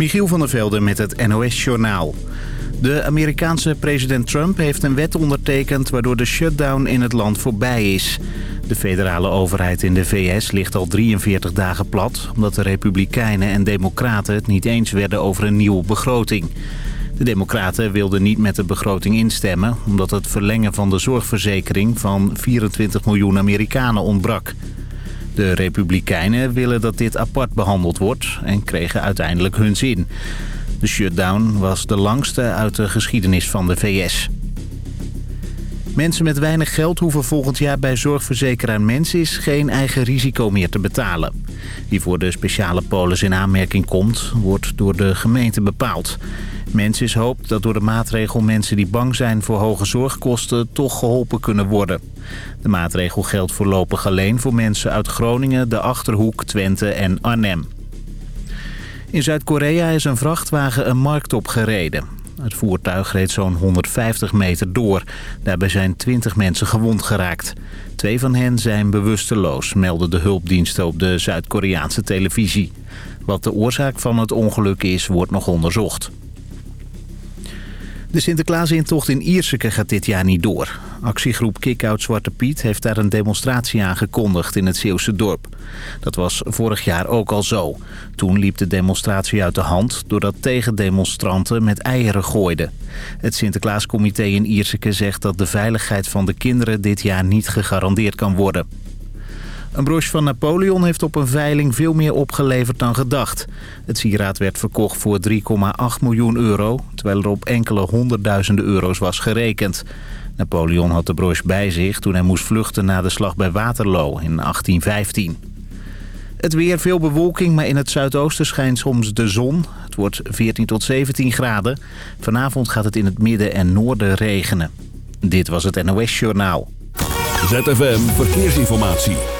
Michiel van der Velde met het NOS-journaal. De Amerikaanse president Trump heeft een wet ondertekend... waardoor de shutdown in het land voorbij is. De federale overheid in de VS ligt al 43 dagen plat... omdat de Republikeinen en Democraten het niet eens werden over een nieuwe begroting. De Democraten wilden niet met de begroting instemmen... omdat het verlengen van de zorgverzekering van 24 miljoen Amerikanen ontbrak. De Republikeinen willen dat dit apart behandeld wordt en kregen uiteindelijk hun zin. De shutdown was de langste uit de geschiedenis van de VS. Mensen met weinig geld hoeven volgend jaar bij zorgverzekeraar Mensis geen eigen risico meer te betalen. Wie voor de speciale polis in aanmerking komt, wordt door de gemeente bepaald. Mensis hoopt dat door de maatregel mensen die bang zijn voor hoge zorgkosten toch geholpen kunnen worden. De maatregel geldt voorlopig alleen voor mensen uit Groningen, de Achterhoek, Twente en Arnhem. In Zuid-Korea is een vrachtwagen een markt opgereden. Het voertuig reed zo'n 150 meter door. Daarbij zijn 20 mensen gewond geraakt. Twee van hen zijn bewusteloos, melden de hulpdiensten op de Zuid-Koreaanse televisie. Wat de oorzaak van het ongeluk is, wordt nog onderzocht. De Sinterklaasintocht in Ierseke gaat dit jaar niet door. Actiegroep Kickout Zwarte Piet heeft daar een demonstratie aangekondigd in het Zeeuwse dorp. Dat was vorig jaar ook al zo. Toen liep de demonstratie uit de hand doordat tegendemonstranten met eieren gooiden. Het Sinterklaascomité in Ierseke zegt dat de veiligheid van de kinderen dit jaar niet gegarandeerd kan worden. Een broche van Napoleon heeft op een veiling veel meer opgeleverd dan gedacht. Het sieraad werd verkocht voor 3,8 miljoen euro... terwijl er op enkele honderdduizenden euro's was gerekend. Napoleon had de broche bij zich toen hij moest vluchten na de slag bij Waterloo in 1815. Het weer, veel bewolking, maar in het zuidoosten schijnt soms de zon. Het wordt 14 tot 17 graden. Vanavond gaat het in het midden en noorden regenen. Dit was het NOS Journaal. ZFM Verkeersinformatie.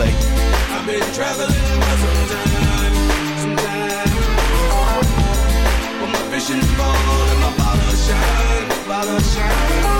say, I've been traveling for some time, some time. But my vision bold and my bottle shine, bottle shine,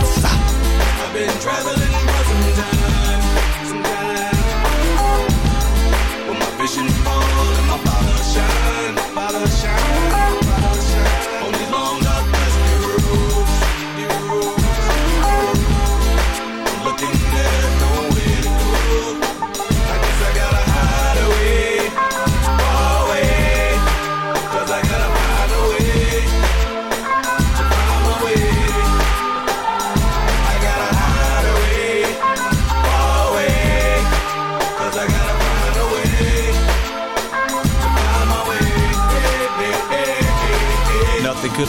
deliverance. I've been traveling for some time, some time. But my vision bold and my bottle shine, bottle shine,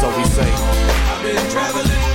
So we say. I've been traveling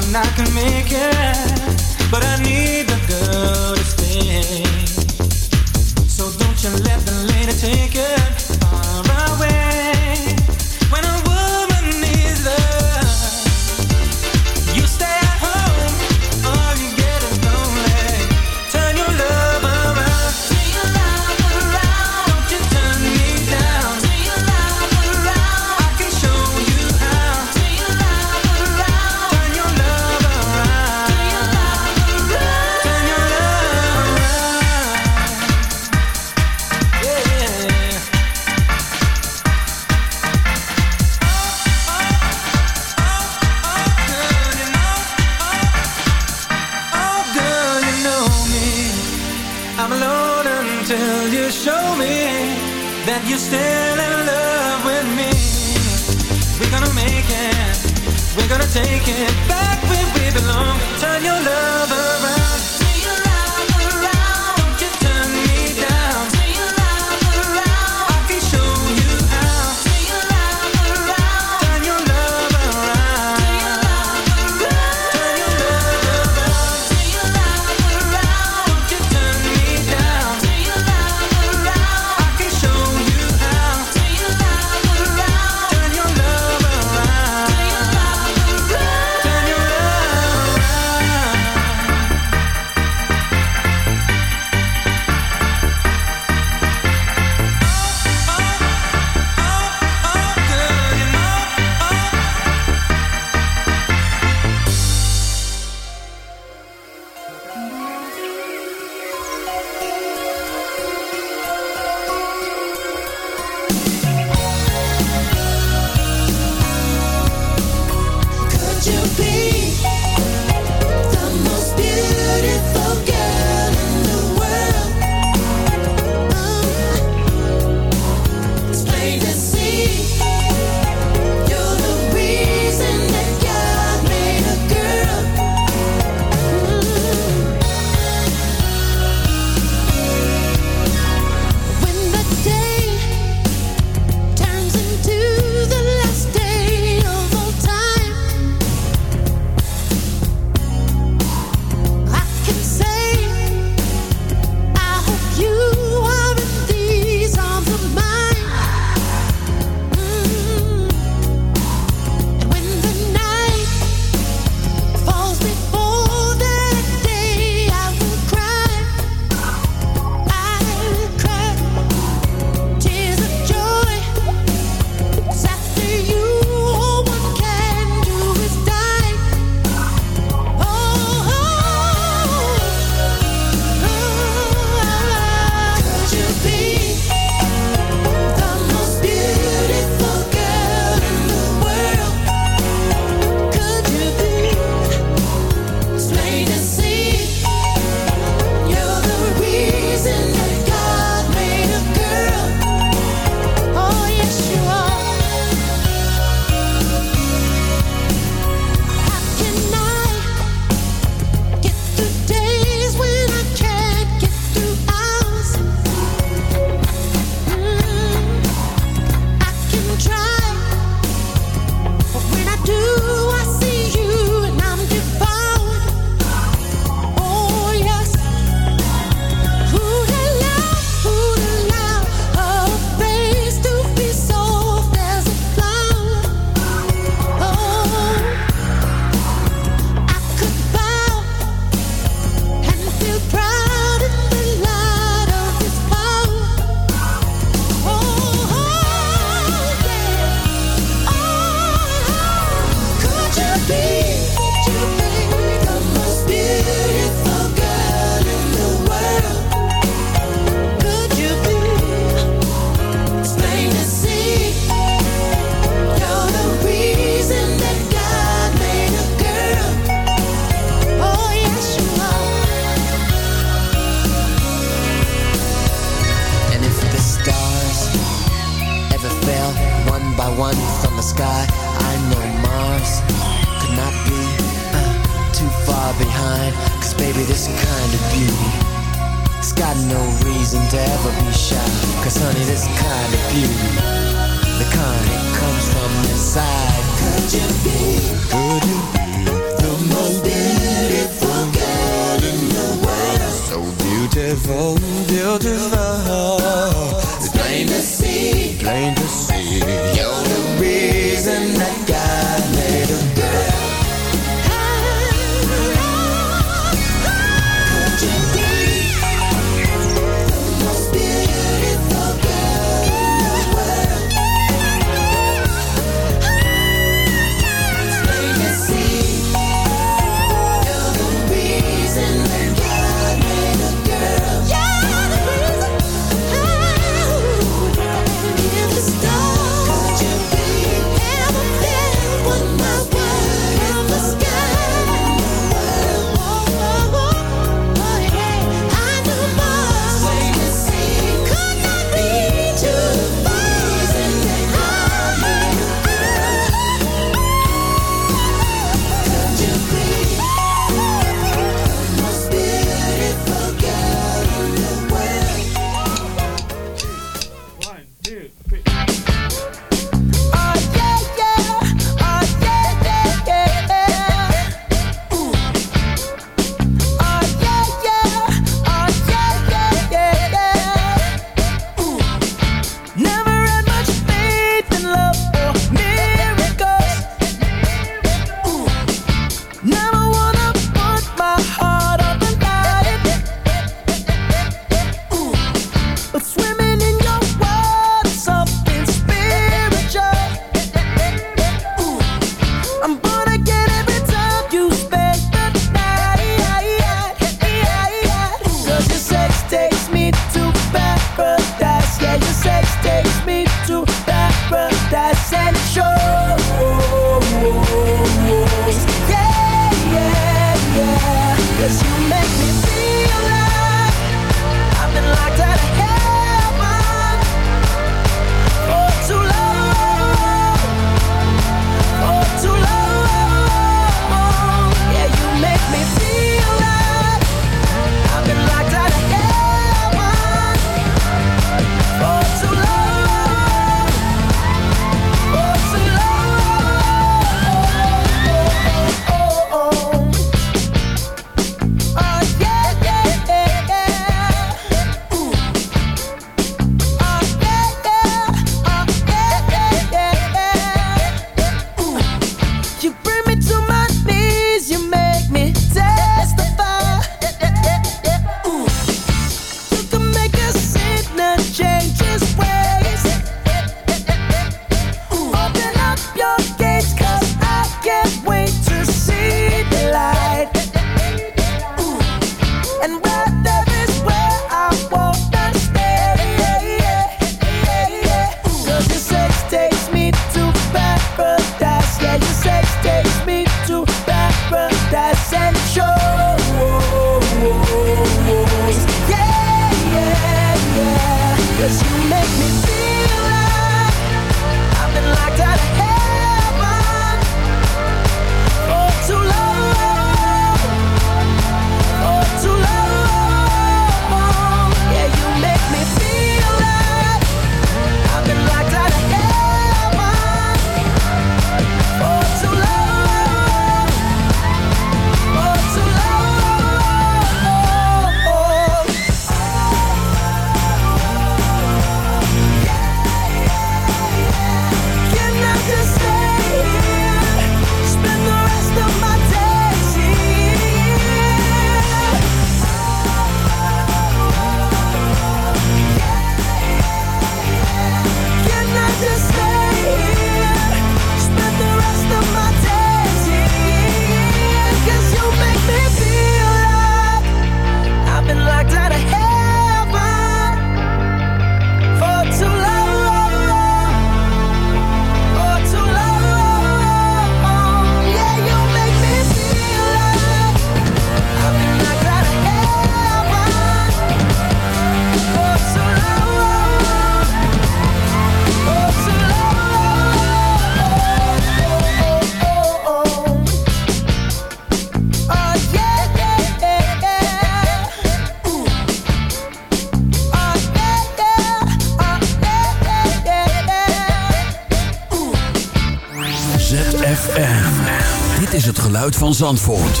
ZFM. Dit is het geluid van Zandvoort.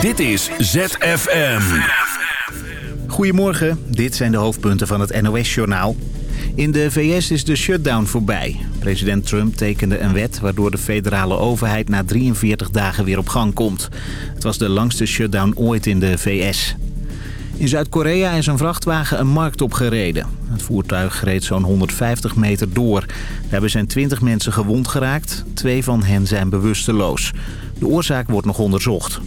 Dit is ZFM. Goedemorgen, dit zijn de hoofdpunten van het NOS-journaal. In de VS is de shutdown voorbij. President Trump tekende een wet waardoor de federale overheid na 43 dagen weer op gang komt. Het was de langste shutdown ooit in de VS. In Zuid-Korea is een vrachtwagen een markt opgereden. Het voertuig reed zo'n 150 meter door. Daarbij zijn 20 mensen gewond geraakt. Twee van hen zijn bewusteloos. De oorzaak wordt nog onderzocht.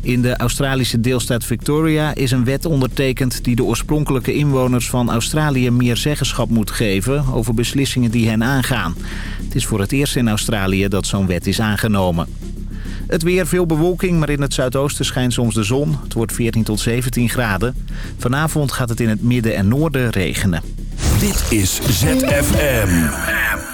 In de Australische deelstaat Victoria is een wet ondertekend... die de oorspronkelijke inwoners van Australië meer zeggenschap moet geven... over beslissingen die hen aangaan. Het is voor het eerst in Australië dat zo'n wet is aangenomen. Het weer, veel bewolking, maar in het zuidoosten schijnt soms de zon. Het wordt 14 tot 17 graden. Vanavond gaat het in het midden en noorden regenen. Dit is ZFM.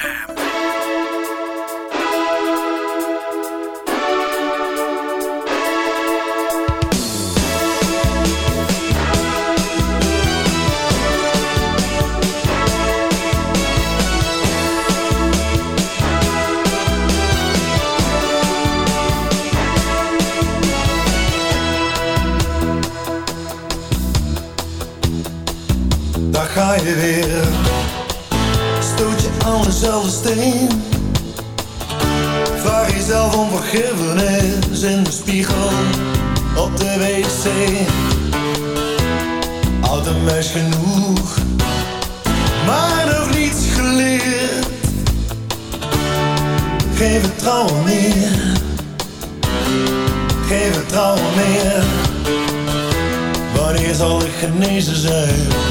Ga je weer. Stoot je aan dezelfde steen. Vraag jezelf om vergiffenis in de spiegel op de wc. Oud een genoeg, maar nog niets geleerd. Geen vertrouwen meer, geen vertrouwen meer. Wanneer zal ik genezen zijn?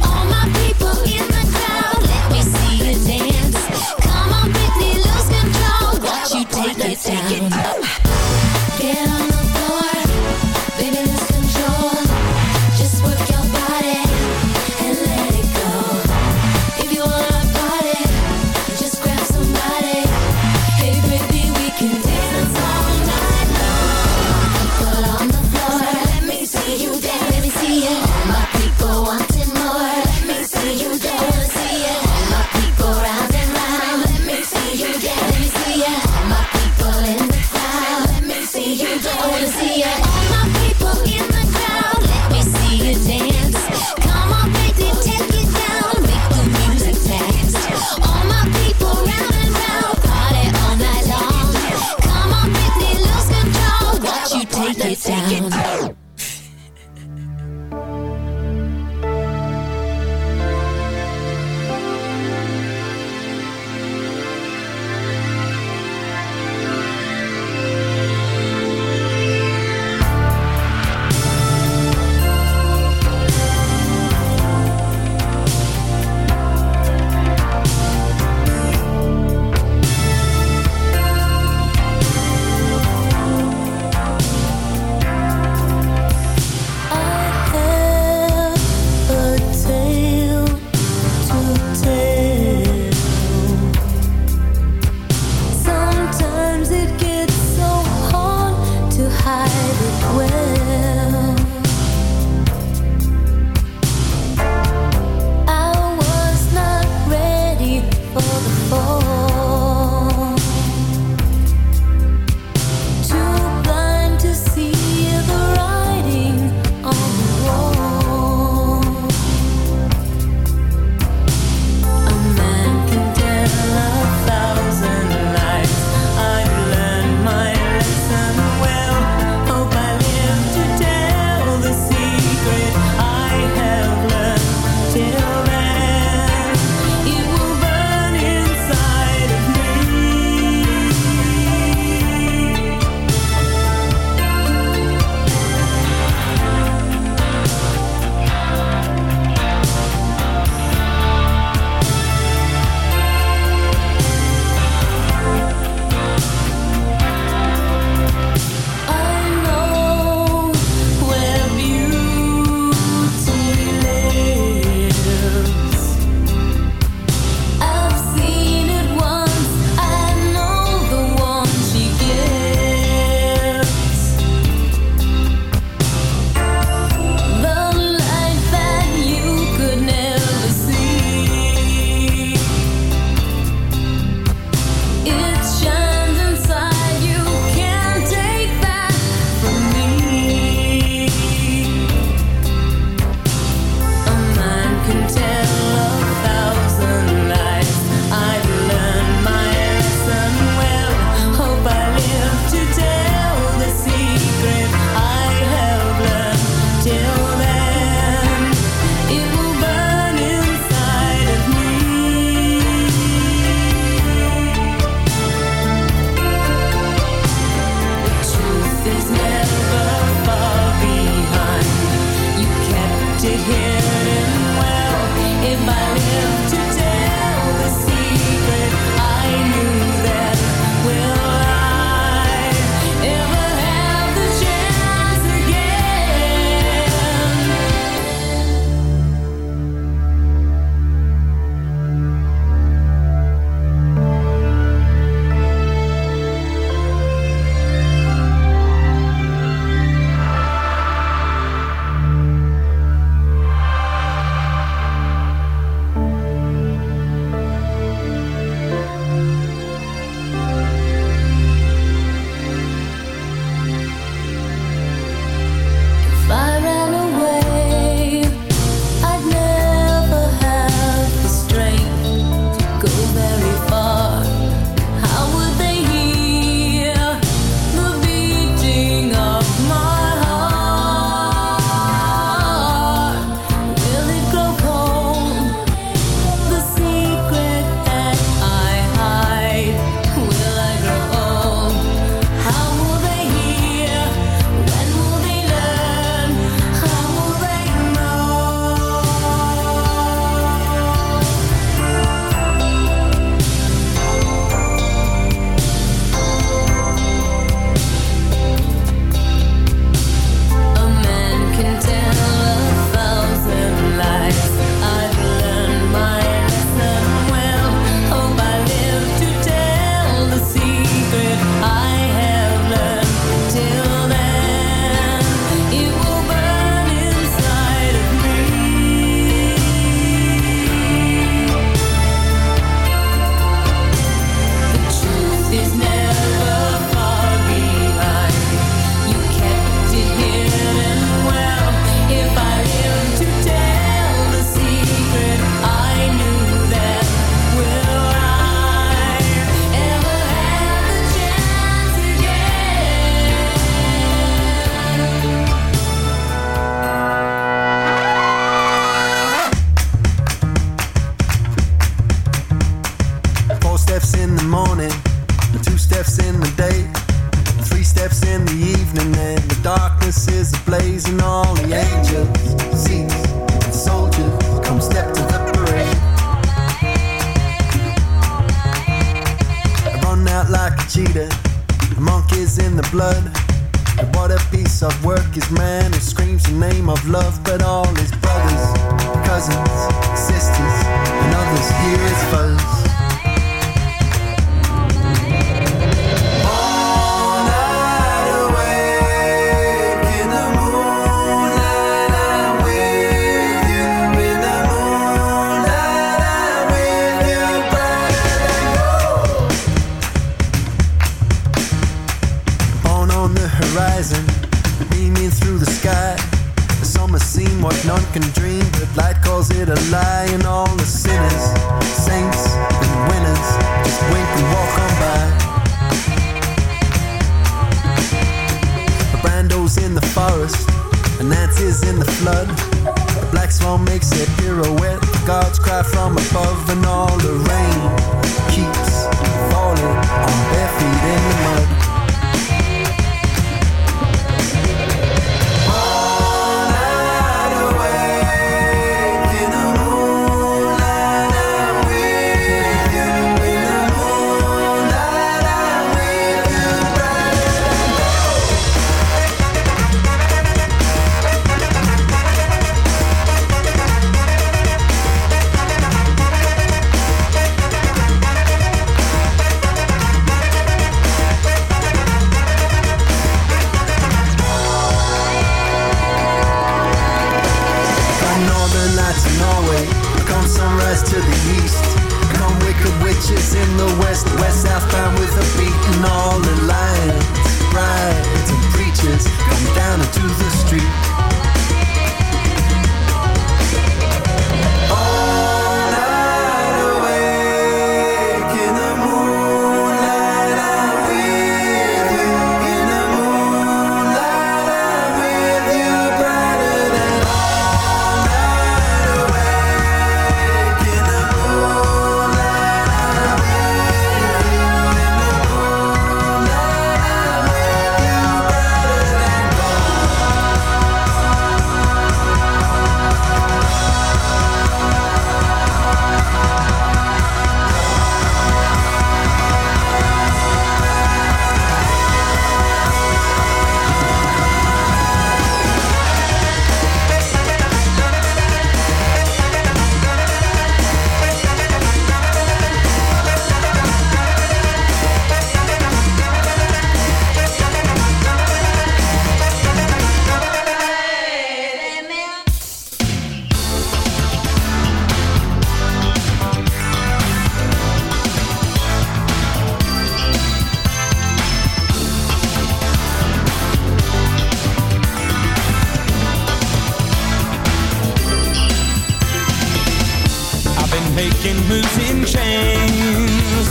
I've moves in chains.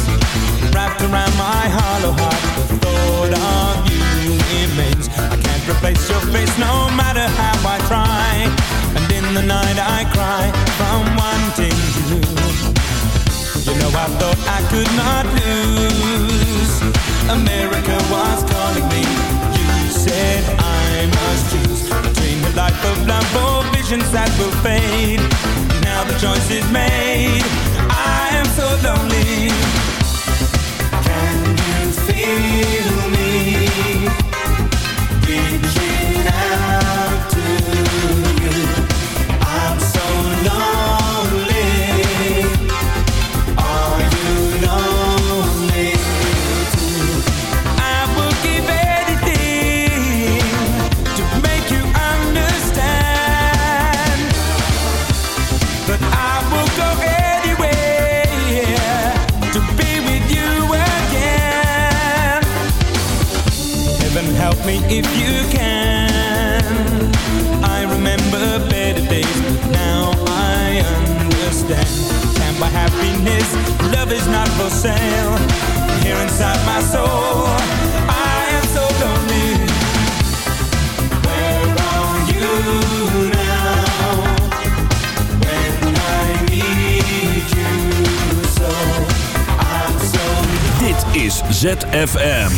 Wrapped around my hollow heart The thought of you remains. I can't replace your face no matter how I try. And in the night I cry from wanting you. You know I thought I could not lose. America was calling me said I must choose Between a life of love or visions that will fade. Now the choice is made. I am so lonely. Can you feel for sale. Here inside my soul, I am so lonely. Where are you now? When I need you so, I'm so is ZFM.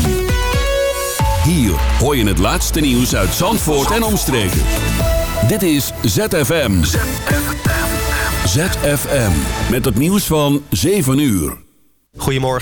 Hier hoor je het laatste nieuws uit Zandvoort en omstreken. Dit is ZFM. ZFM. Met het nieuws van 7 uur. Goedemorgen.